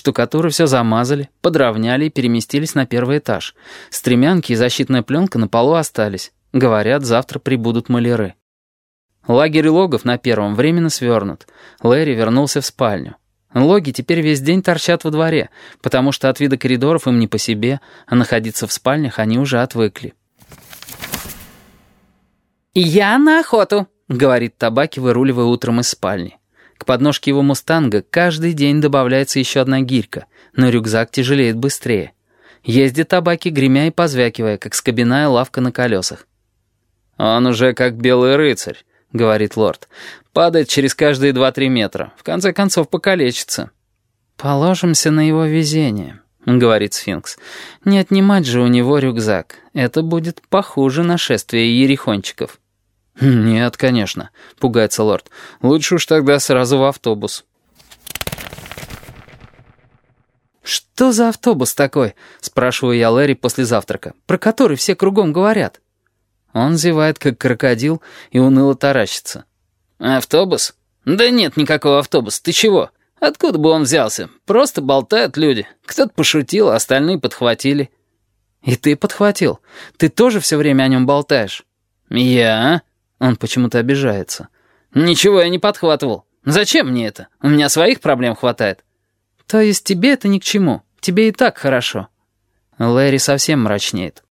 Штукатуры все замазали, подровняли и переместились на первый этаж. Стремянки и защитная пленка на полу остались. Говорят, завтра прибудут маляры. Лагерь логов на первом временно свернут. Лэри вернулся в спальню. Логи теперь весь день торчат во дворе, потому что от вида коридоров им не по себе, а находиться в спальнях они уже отвыкли. «Я на охоту», — говорит Табаки, выруливая утром из спальни. К подножке его «Мустанга» каждый день добавляется еще одна гирька, но рюкзак тяжелеет быстрее. Ездит Табаки, гремя и позвякивая, как скобяная лавка на колесах. «Он уже как белый рыцарь», — говорит лорд. «Падает через каждые два-три метра. В конце концов покалечится». «Положимся на его везение», — говорит сфинкс. «Не отнимать же у него рюкзак. Это будет похуже нашествия ерехончиков». «Нет, конечно», — пугается лорд. «Лучше уж тогда сразу в автобус». «Что за автобус такой?» — спрашиваю я Лэри после завтрака, про который все кругом говорят. Он зевает, как крокодил, и уныло таращится. «Автобус? Да нет никакого автобуса. Ты чего? Откуда бы он взялся? Просто болтают люди. Кто-то пошутил, а остальные подхватили». «И ты подхватил? Ты тоже все время о нем болтаешь?» «Я?» Он почему-то обижается. «Ничего я не подхватывал. Зачем мне это? У меня своих проблем хватает». «То есть тебе это ни к чему? Тебе и так хорошо?» Лэри совсем мрачнеет.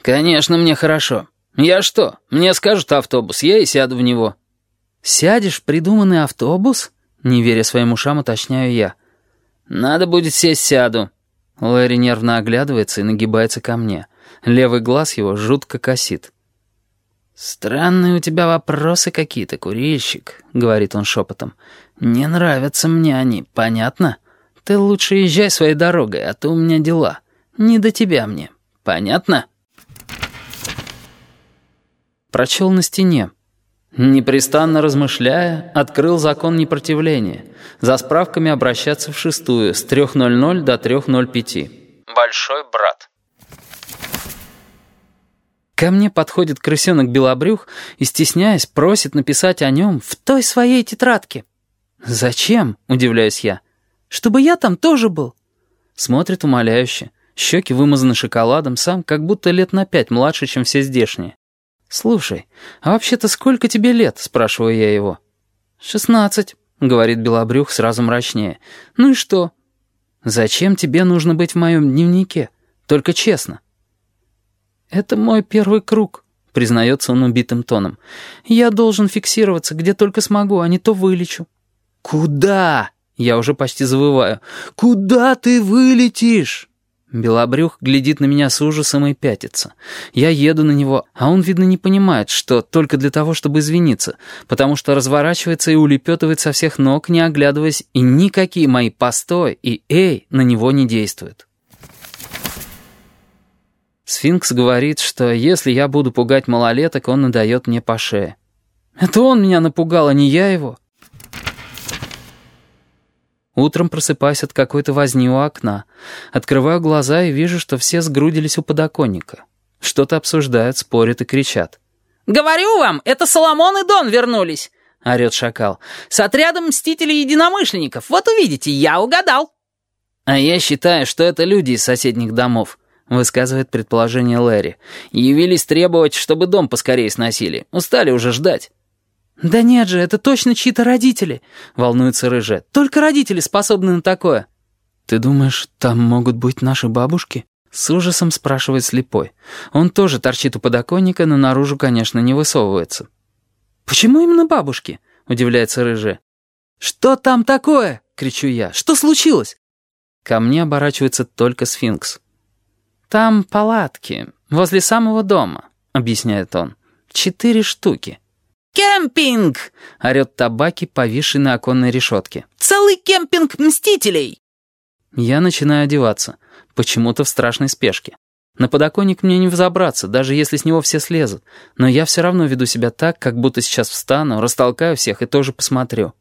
«Конечно, мне хорошо. Я что, мне скажут автобус, я и сяду в него». «Сядешь в придуманный автобус?» Не веря своим ушам, уточняю я. «Надо будет сесть, сяду». Лэри нервно оглядывается и нагибается ко мне. Левый глаз его жутко косит. «Странные у тебя вопросы какие-то, курильщик», — говорит он шепотом. «Не нравятся мне они, понятно? Ты лучше езжай своей дорогой, а то у меня дела. Не до тебя мне, понятно?» Прочел на стене. Непрестанно размышляя, открыл закон непротивления. За справками обращаться в шестую с 3.00 до 3.05. Большой брат. Ко мне подходит крысенок Белобрюх и, стесняясь, просит написать о нем в той своей тетрадке. «Зачем?» — удивляюсь я. «Чтобы я там тоже был». Смотрит умоляюще. Щеки вымазаны шоколадом, сам как будто лет на пять младше, чем все здешние. «Слушай, а вообще-то сколько тебе лет?» — спрашиваю я его. «Шестнадцать», — говорит Белобрюх сразу мрачнее. «Ну и что?» «Зачем тебе нужно быть в моем дневнике? Только честно». «Это мой первый круг», — признается он убитым тоном. «Я должен фиксироваться, где только смогу, а не то вылечу». «Куда?» — я уже почти завываю. «Куда ты вылетишь?» Белобрюх глядит на меня с ужасом и пятится. Я еду на него, а он, видно, не понимает, что только для того, чтобы извиниться, потому что разворачивается и улепетывает со всех ног, не оглядываясь, и никакие мои «постой» и «эй» на него не действуют. Сфинкс говорит, что если я буду пугать малолеток, он надает мне по шее. Это он меня напугал, а не я его. Утром просыпаюсь от какой-то возни у окна. Открываю глаза и вижу, что все сгрудились у подоконника. Что-то обсуждают, спорят и кричат. «Говорю вам, это Соломон и Дон вернулись!» — орёт шакал. «С отрядом мстителей-единомышленников. Вот увидите, я угадал!» «А я считаю, что это люди из соседних домов», — высказывает предположение Лэри. «Явились требовать, чтобы дом поскорее сносили. Устали уже ждать». «Да нет же, это точно чьи-то родители», — волнуется Рыжая. «Только родители способны на такое». «Ты думаешь, там могут быть наши бабушки?» С ужасом спрашивает слепой. Он тоже торчит у подоконника, но наружу, конечно, не высовывается. «Почему именно бабушки?» — удивляется Рыжая. «Что там такое?» — кричу я. «Что случилось?» Ко мне оборачивается только сфинкс. «Там палатки, возле самого дома», — объясняет он. «Четыре штуки». «Кемпинг!» — орёт табаки, повисший на оконной решетке. «Целый кемпинг мстителей!» Я начинаю одеваться, почему-то в страшной спешке. На подоконник мне не взобраться, даже если с него все слезут, но я все равно веду себя так, как будто сейчас встану, растолкаю всех и тоже посмотрю.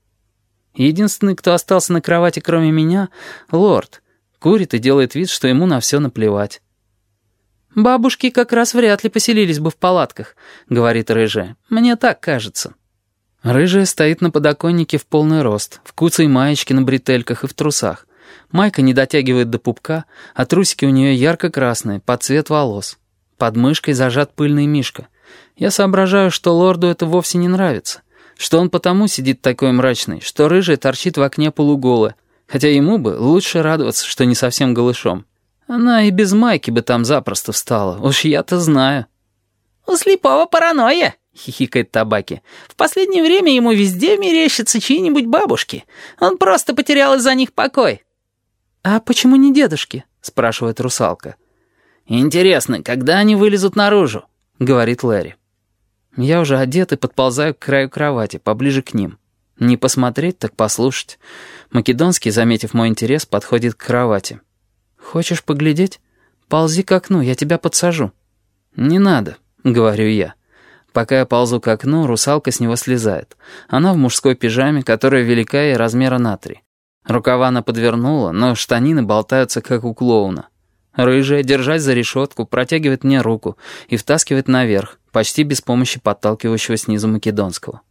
Единственный, кто остался на кровати кроме меня — лорд. Курит и делает вид, что ему на все наплевать. «Бабушки как раз вряд ли поселились бы в палатках», — говорит рыжая. «Мне так кажется». Рыжая стоит на подоконнике в полный рост, в куце и маечке на бретельках и в трусах. Майка не дотягивает до пупка, а трусики у нее ярко-красные, под цвет волос. Под мышкой зажат пыльный мишка. Я соображаю, что лорду это вовсе не нравится. Что он потому сидит такой мрачный, что рыжая торчит в окне полуголая, хотя ему бы лучше радоваться, что не совсем голышом. Она и без майки бы там запросто встала, уж я-то знаю. «У слепого паранойя», — хихикает табаки. «В последнее время ему везде мерещатся чьи-нибудь бабушки. Он просто потерял из-за них покой». «А почему не дедушки?» — спрашивает русалка. «Интересно, когда они вылезут наружу?» — говорит Лэри. Я уже одет и подползаю к краю кровати, поближе к ним. Не посмотреть, так послушать. Македонский, заметив мой интерес, подходит к кровати. «Хочешь поглядеть? Ползи к окну, я тебя подсажу». «Не надо», — говорю я. Пока я ползу к окну, русалка с него слезает. Она в мужской пижаме, которая велика и размера на три. Рукава она подвернула, но штанины болтаются, как у клоуна. Рыжая, держась за решетку, протягивает мне руку и втаскивает наверх, почти без помощи подталкивающего снизу македонского.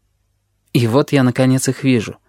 И вот я, наконец, их вижу —